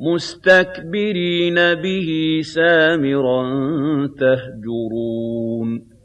مُسْتَكْبِرِينَ بِهِ سَامِرًا تَهْجُرُونَ.